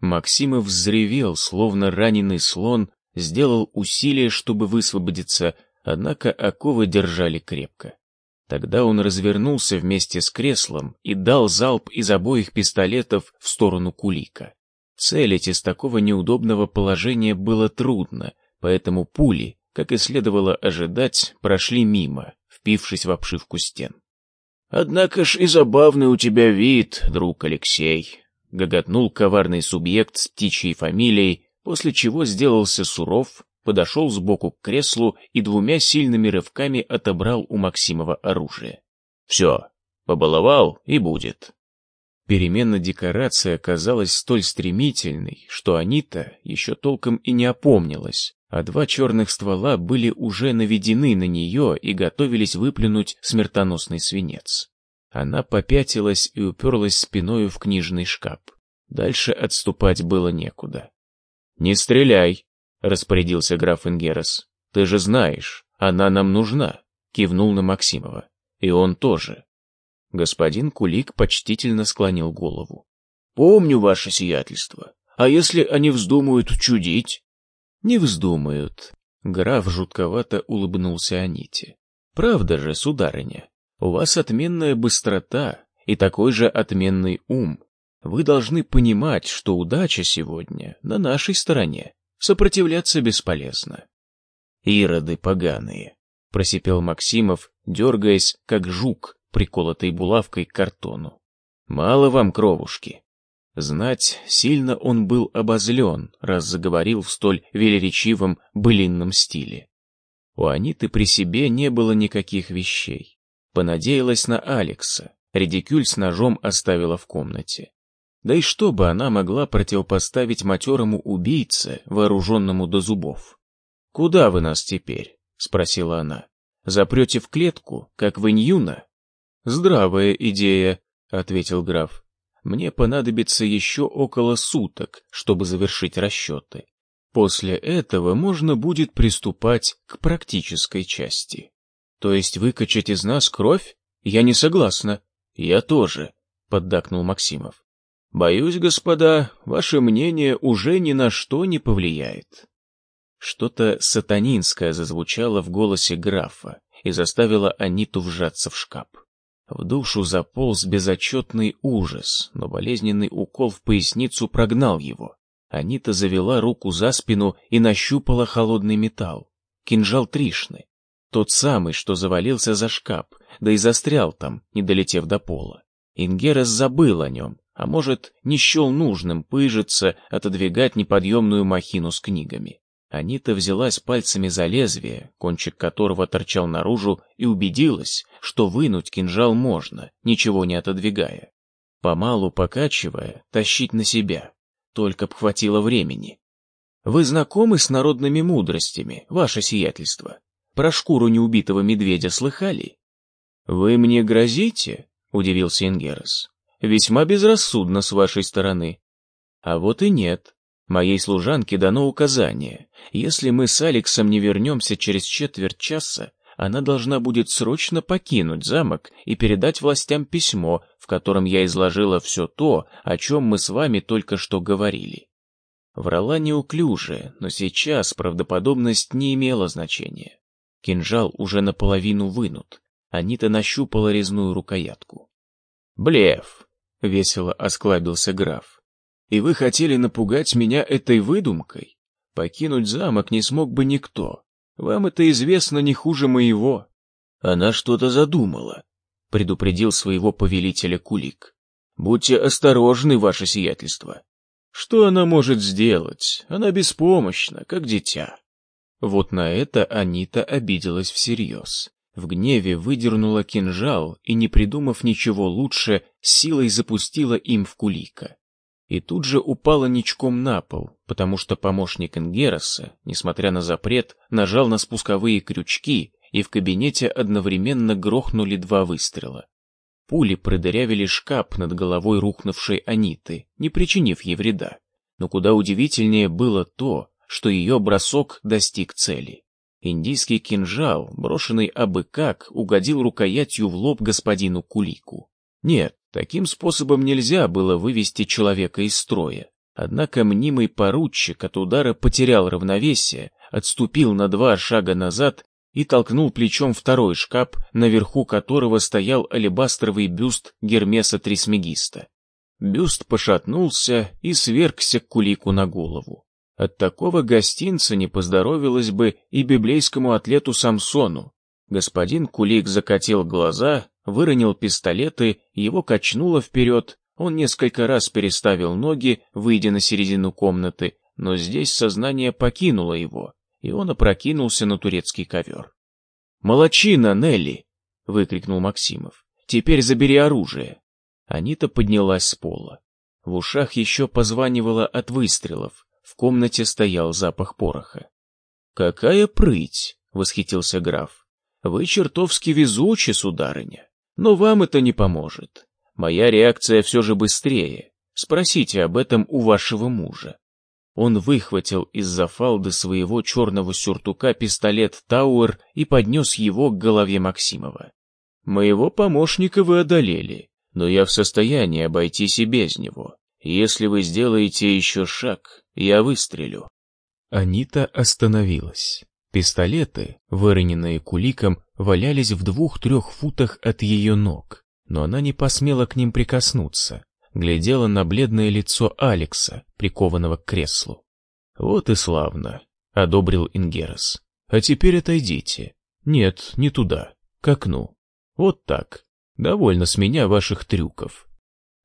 Максимов взревел, словно раненый слон, сделал усилие, чтобы высвободиться, Однако оковы держали крепко. Тогда он развернулся вместе с креслом и дал залп из обоих пистолетов в сторону Кулика. Целить из такого неудобного положения было трудно, поэтому пули, как и следовало ожидать, прошли мимо, впившись в обшивку стен. «Однако ж и забавный у тебя вид, друг Алексей», — гоготнул коварный субъект с птичьей фамилией, после чего сделался суров, подошел сбоку к креслу и двумя сильными рывками отобрал у Максимова оружие. «Все, побаловал и будет». Перемена декорации оказалась столь стремительной, что Анита еще толком и не опомнилась, а два черных ствола были уже наведены на нее и готовились выплюнуть смертоносный свинец. Она попятилась и уперлась спиною в книжный шкаф. Дальше отступать было некуда. «Не стреляй!» — распорядился граф Ингерос. «Ты же знаешь, она нам нужна!» — кивнул на Максимова. «И он тоже!» Господин Кулик почтительно склонил голову. «Помню ваше сиятельство. А если они вздумают чудить?» «Не вздумают». Граф жутковато улыбнулся Аните. «Правда же, сударыня, у вас отменная быстрота и такой же отменный ум. Вы должны понимать, что удача сегодня на нашей стороне. Сопротивляться бесполезно. Ироды поганые, просипел Максимов, дергаясь, как жук, приколотый булавкой к картону. Мало вам кровушки. Знать, сильно он был обозлен, раз заговорил в столь велеречивом былинном стиле. У Аниты при себе не было никаких вещей. Понадеялась на Алекса, редикюль с ножом оставила в комнате. Да и что бы она могла противопоставить матерому убийце, вооруженному до зубов? «Куда вы нас теперь?» — спросила она. «Запрете в клетку, как в Иньюна?» «Здравая идея», — ответил граф. «Мне понадобится еще около суток, чтобы завершить расчеты. После этого можно будет приступать к практической части. То есть выкачать из нас кровь? Я не согласна. Я тоже», — поддакнул Максимов. Боюсь, господа, ваше мнение уже ни на что не повлияет. Что-то сатанинское зазвучало в голосе графа и заставило Аниту вжаться в шкаф. В душу заполз безотчетный ужас, но болезненный укол в поясницу прогнал его. Анита завела руку за спину и нащупала холодный металл. Кинжал Тришны. Тот самый, что завалился за шкаф, да и застрял там, не долетев до пола. Ингерес забыл о нем, а может, не счел нужным пыжиться, отодвигать неподъемную махину с книгами. Анита взялась пальцами за лезвие, кончик которого торчал наружу, и убедилась, что вынуть кинжал можно, ничего не отодвигая. Помалу покачивая, тащить на себя. Только б хватило времени. Вы знакомы с народными мудростями, ваше сиятельство? Про шкуру неубитого медведя слыхали? Вы мне грозите? Удивился Ингерос. Весьма безрассудно с вашей стороны. А вот и нет. Моей служанке дано указание. Если мы с Алексом не вернемся через четверть часа, она должна будет срочно покинуть замок и передать властям письмо, в котором я изложила все то, о чем мы с вами только что говорили. Врала неуклюже, но сейчас правдоподобность не имела значения. Кинжал уже наполовину вынут. Анита нащупала резную рукоятку. Блеф. — весело осклабился граф. «И вы хотели напугать меня этой выдумкой? Покинуть замок не смог бы никто. Вам это известно не хуже моего». «Она что-то задумала», — предупредил своего повелителя Кулик. «Будьте осторожны, ваше сиятельство. Что она может сделать? Она беспомощна, как дитя». Вот на это Анита обиделась всерьез. В гневе выдернула кинжал и, не придумав ничего лучше, силой запустила им в кулика. И тут же упала ничком на пол, потому что помощник Ингероса, несмотря на запрет, нажал на спусковые крючки, и в кабинете одновременно грохнули два выстрела. Пули продырявили шкаф над головой рухнувшей Аниты, не причинив ей вреда. Но куда удивительнее было то, что ее бросок достиг цели. Индийский кинжал, брошенный абы как, угодил рукоятью в лоб господину Кулику. Нет, таким способом нельзя было вывести человека из строя. Однако мнимый поручик от удара потерял равновесие, отступил на два шага назад и толкнул плечом второй шкаф, наверху которого стоял алебастровый бюст Гермеса Трисмегиста. Бюст пошатнулся и свергся к кулику на голову. От такого гостинца не поздоровилось бы и библейскому атлету Самсону. Господин Кулик закатил глаза, выронил пистолеты, его качнуло вперед, он несколько раз переставил ноги, выйдя на середину комнаты, но здесь сознание покинуло его, и он опрокинулся на турецкий ковер. «Молодчина, Нелли!» — выкрикнул Максимов. «Теперь забери оружие!» Анита поднялась с пола. В ушах еще позванивало от выстрелов, в комнате стоял запах пороха. «Какая прыть!» — восхитился граф. «Вы чертовски везучи, сударыня, но вам это не поможет. Моя реакция все же быстрее. Спросите об этом у вашего мужа». Он выхватил из-за фалды своего черного сюртука пистолет Тауэр и поднес его к голове Максимова. «Моего помощника вы одолели, но я в состоянии обойтись и без него. Если вы сделаете еще шаг, я выстрелю». Анита остановилась. Пистолеты, выроненные куликом, валялись в двух-трех футах от ее ног, но она не посмела к ним прикоснуться, глядела на бледное лицо Алекса, прикованного к креслу. «Вот и славно», — одобрил Ингерос. «А теперь отойдите. Нет, не туда, к окну. Вот так. Довольно с меня ваших трюков.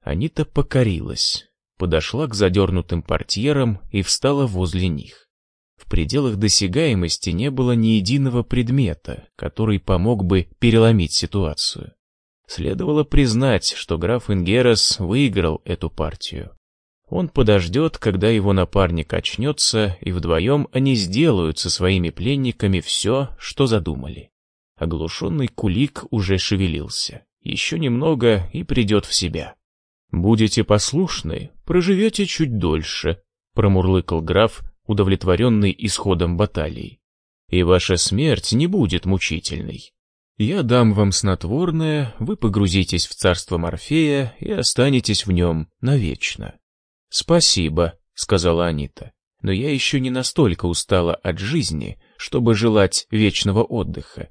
Анита покорилась, подошла к задернутым портьерам и встала возле них. В пределах досягаемости не было ни единого предмета, который помог бы переломить ситуацию. Следовало признать, что граф Ингерас выиграл эту партию. Он подождет, когда его напарник очнется, и вдвоем они сделают со своими пленниками все, что задумали. Оглушенный кулик уже шевелился. Еще немного и придет в себя. «Будете послушны, проживете чуть дольше», — промурлыкал граф, удовлетворенный исходом баталии. «И ваша смерть не будет мучительной. Я дам вам снотворное, вы погрузитесь в царство Морфея и останетесь в нем навечно». «Спасибо», — сказала Анита, «но я еще не настолько устала от жизни, чтобы желать вечного отдыха.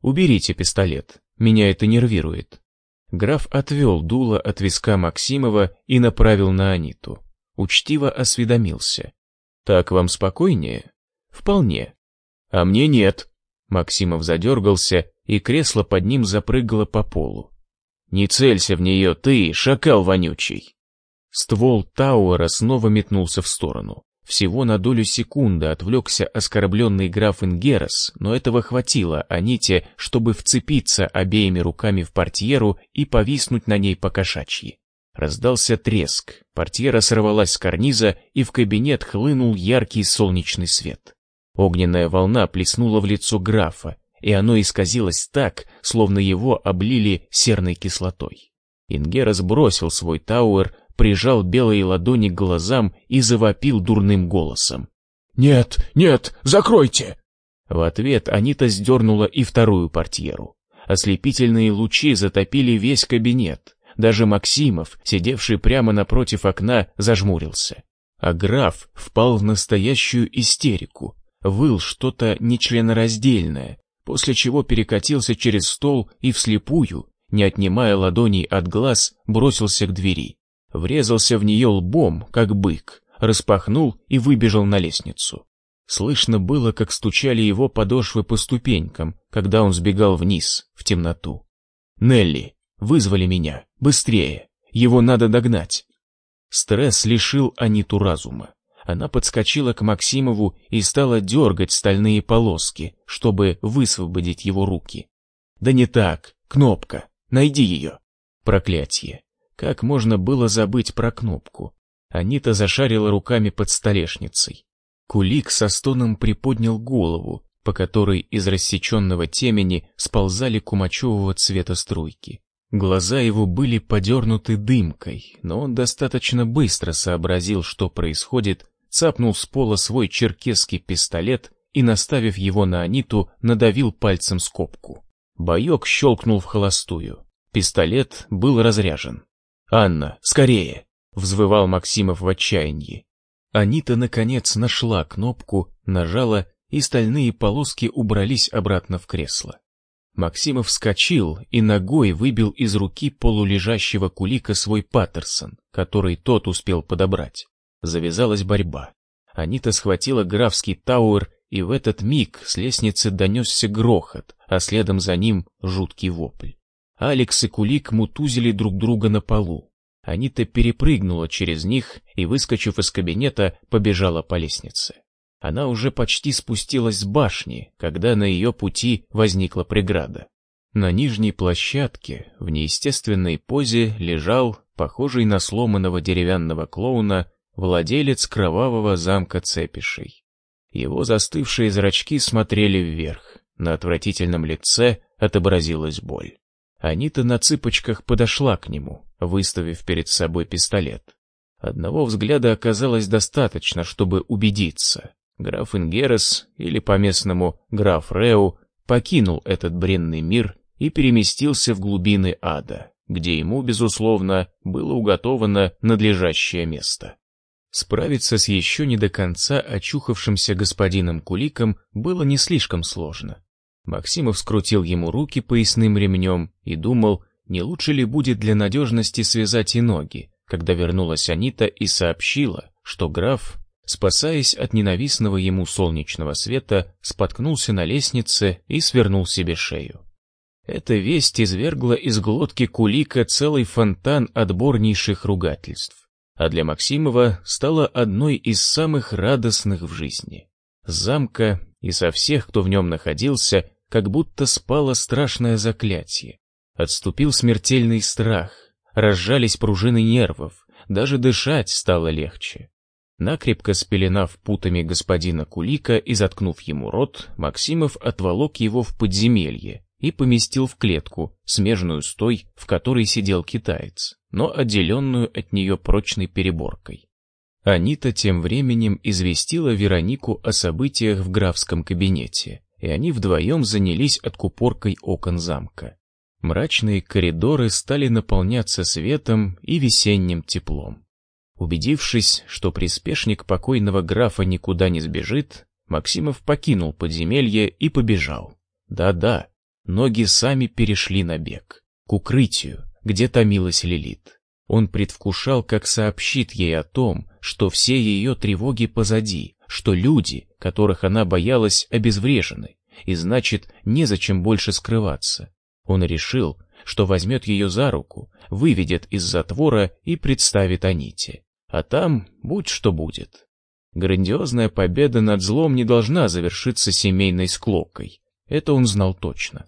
Уберите пистолет, меня это нервирует. Граф отвел дуло от виска Максимова и направил на Аниту. Учтиво осведомился. «Так вам спокойнее?» «Вполне». «А мне нет». Максимов задергался, и кресло под ним запрыгало по полу. «Не целься в нее, ты, шакал вонючий!» Ствол Тауэра снова метнулся в сторону. Всего на долю секунды отвлекся оскорбленный граф Ингерас, но этого хватило Аните, чтобы вцепиться обеими руками в портьеру и повиснуть на ней по-кошачьи. Раздался треск, портьера сорвалась с карниза, и в кабинет хлынул яркий солнечный свет. Огненная волна плеснула в лицо графа, и оно исказилось так, словно его облили серной кислотой. Ингерас бросил свой тауэр, прижал белые ладони к глазам и завопил дурным голосом. «Нет, нет, закройте!» В ответ Анита сдернула и вторую портьеру. Ослепительные лучи затопили весь кабинет. Даже Максимов, сидевший прямо напротив окна, зажмурился. А граф впал в настоящую истерику, выл что-то нечленораздельное, после чего перекатился через стол и вслепую, не отнимая ладоней от глаз, бросился к двери врезался в нее лбом, как бык, распахнул и выбежал на лестницу. Слышно было, как стучали его подошвы по ступенькам, когда он сбегал вниз, в темноту. «Нелли, вызвали меня, быстрее, его надо догнать». Стресс лишил Аниту разума. Она подскочила к Максимову и стала дергать стальные полоски, чтобы высвободить его руки. «Да не так, кнопка, найди ее». Проклятие. Как можно было забыть про кнопку? Анита зашарила руками под столешницей. Кулик со стоном приподнял голову, по которой из рассеченного темени сползали кумачевого цвета струйки. Глаза его были подернуты дымкой, но он достаточно быстро сообразил, что происходит, цапнул с пола свой черкесский пистолет и, наставив его на Аниту, надавил пальцем скобку. Боек щелкнул в холостую. Пистолет был разряжен. «Анна, скорее!» — взвывал Максимов в отчаянии. Анита, наконец, нашла кнопку, нажала, и стальные полоски убрались обратно в кресло. Максимов вскочил и ногой выбил из руки полулежащего кулика свой Паттерсон, который тот успел подобрать. Завязалась борьба. Анита схватила графский тауэр, и в этот миг с лестницы донесся грохот, а следом за ним жуткий вопль. Алекс и Кулик мутузили друг друга на полу. Анита перепрыгнула через них и, выскочив из кабинета, побежала по лестнице. Она уже почти спустилась с башни, когда на ее пути возникла преграда. На нижней площадке в неестественной позе лежал, похожий на сломанного деревянного клоуна, владелец кровавого замка Цепишей. Его застывшие зрачки смотрели вверх, на отвратительном лице отобразилась боль. Анита на цыпочках подошла к нему, выставив перед собой пистолет. Одного взгляда оказалось достаточно, чтобы убедиться. Граф Ингерес, или по-местному граф Реу, покинул этот бренный мир и переместился в глубины ада, где ему, безусловно, было уготовано надлежащее место. Справиться с еще не до конца очухавшимся господином Куликом было не слишком сложно. Максимов скрутил ему руки поясным ремнем и думал, не лучше ли будет для надежности связать и ноги, когда вернулась Анита и сообщила, что граф, спасаясь от ненавистного ему солнечного света, споткнулся на лестнице и свернул себе шею. Эта весть извергла из глотки Кулика целый фонтан отборнейших ругательств, а для Максимова стала одной из самых радостных в жизни. Замка и со всех, кто в нем находился, как будто спало страшное заклятие. Отступил смертельный страх, разжались пружины нервов, даже дышать стало легче. Накрепко спеленав путами господина Кулика и заткнув ему рот, Максимов отволок его в подземелье, и поместил в клетку, смежную с той, в которой сидел китаец, но отделенную от нее прочной переборкой. Анита тем временем известила Веронику о событиях в графском кабинете, и они вдвоем занялись откупоркой окон замка. Мрачные коридоры стали наполняться светом и весенним теплом. Убедившись, что приспешник покойного графа никуда не сбежит, Максимов покинул подземелье и побежал. Да-да, Ноги сами перешли на бег, к укрытию, где томилась Лилит. Он предвкушал, как сообщит ей о том, что все ее тревоги позади, что люди, которых она боялась, обезврежены, и значит, незачем больше скрываться. Он решил, что возьмет ее за руку, выведет из затвора и представит Аните. А там будь что будет. Грандиозная победа над злом не должна завершиться семейной склокой. Это он знал точно.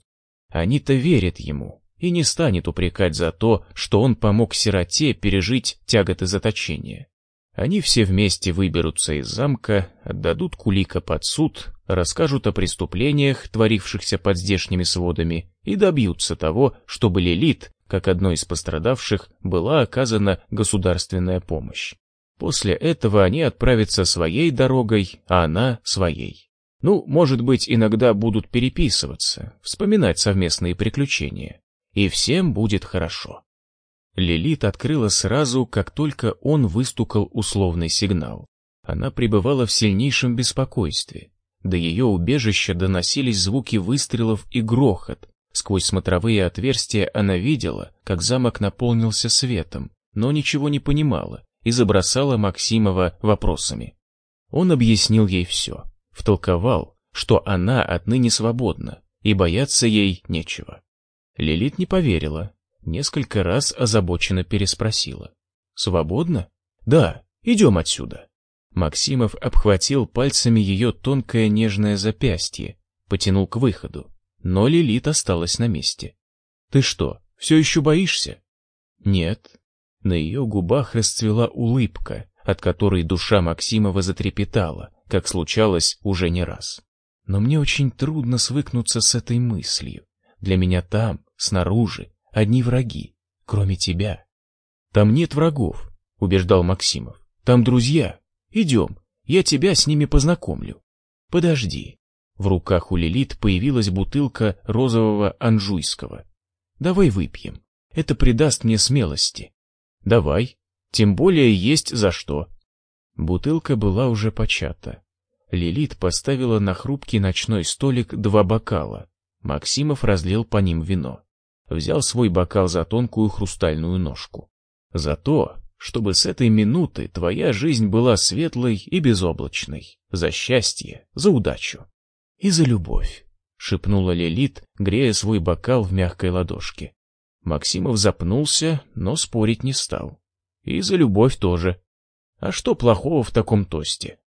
Анита верит ему и не станет упрекать за то, что он помог сироте пережить тяготы заточения. Они все вместе выберутся из замка, отдадут Кулика под суд, расскажут о преступлениях, творившихся под здешними сводами, и добьются того, чтобы Лилит, как одной из пострадавших, была оказана государственная помощь. После этого они отправятся своей дорогой, а она своей. Ну, может быть, иногда будут переписываться, вспоминать совместные приключения. И всем будет хорошо. Лилит открыла сразу, как только он выстукал условный сигнал. Она пребывала в сильнейшем беспокойстве. До ее убежища доносились звуки выстрелов и грохот. Сквозь смотровые отверстия она видела, как замок наполнился светом, но ничего не понимала и забросала Максимова вопросами. Он объяснил ей все втолковал, что она отныне свободна, и бояться ей нечего. Лилит не поверила, несколько раз озабоченно переспросила. «Свободна?» «Да, идем отсюда». Максимов обхватил пальцами ее тонкое нежное запястье, потянул к выходу, но Лилит осталась на месте. «Ты что, все еще боишься?» «Нет». На ее губах расцвела улыбка, от которой душа Максимова затрепетала, как случалось уже не раз. Но мне очень трудно свыкнуться с этой мыслью. Для меня там, снаружи, одни враги, кроме тебя. Там нет врагов, убеждал Максимов. Там друзья. Идем, я тебя с ними познакомлю. Подожди. В руках у Лилит появилась бутылка розового анжуйского. Давай выпьем. Это придаст мне смелости. Давай. Тем более есть за что. Бутылка была уже почата. Лилит поставила на хрупкий ночной столик два бокала. Максимов разлил по ним вино. Взял свой бокал за тонкую хрустальную ножку. За то, чтобы с этой минуты твоя жизнь была светлой и безоблачной. За счастье, за удачу. И за любовь, шепнула Лилит, грея свой бокал в мягкой ладошке. Максимов запнулся, но спорить не стал. И за любовь тоже. А что плохого в таком тосте?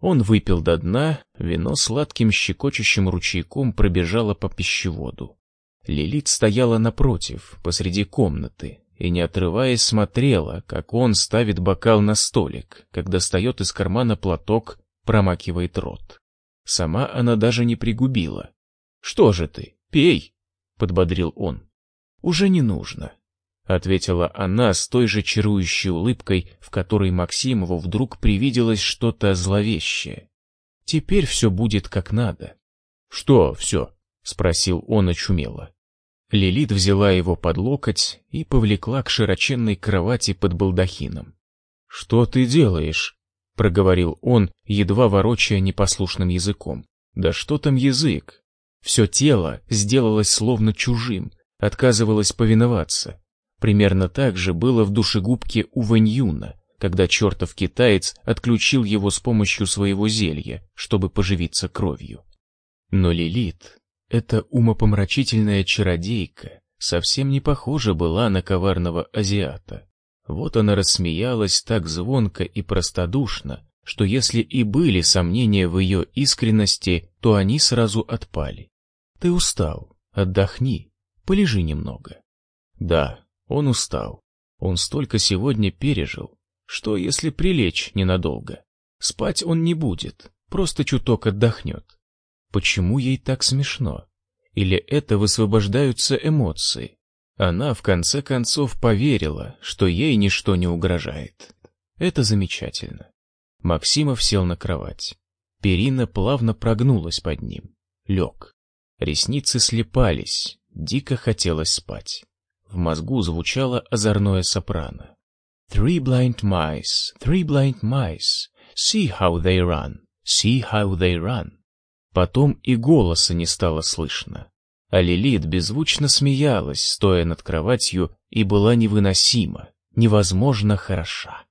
Он выпил до дна, вино сладким щекочущим ручейком пробежало по пищеводу. Лилит стояла напротив, посреди комнаты, и, не отрываясь, смотрела, как он ставит бокал на столик, как достает из кармана платок, промакивает рот. Сама она даже не пригубила. «Что же ты, пей!» — подбодрил он. «Уже не нужно», — ответила она с той же чарующей улыбкой, в которой Максимову вдруг привиделось что-то зловещее. «Теперь все будет как надо». «Что все?» — спросил он очумело. Лилит взяла его под локоть и повлекла к широченной кровати под балдахином. «Что ты делаешь?» — проговорил он, едва ворочая непослушным языком. «Да что там язык?» Все тело сделалось словно чужим, отказывалось повиноваться. Примерно так же было в душегубке у Ваньюна, когда чертов китаец отключил его с помощью своего зелья, чтобы поживиться кровью. Но Лилит эта умопомрачительная чародейка совсем не похожа была на коварного азиата. Вот она рассмеялась так звонко и простодушно, что если и были сомнения в ее искренности, то они сразу отпали. «Ты устал, отдохни, полежи немного». Да, он устал. Он столько сегодня пережил, что если прилечь ненадолго, спать он не будет, просто чуток отдохнет. Почему ей так смешно? Или это высвобождаются эмоции? Она в конце концов поверила, что ей ничто не угрожает. Это замечательно. Максимов сел на кровать. Перина плавно прогнулась под ним. Лег. Ресницы слепались, дико хотелось спать. В мозгу звучало озорное сопрано. Three blind mice, three blind mice, see how they run, see how they run. Потом и голоса не стало слышно. А Лилит беззвучно смеялась, стоя над кроватью, и была невыносима, невозможно хороша.